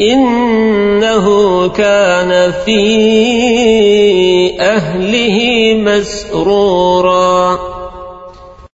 إنه كان في أهله مسرورا.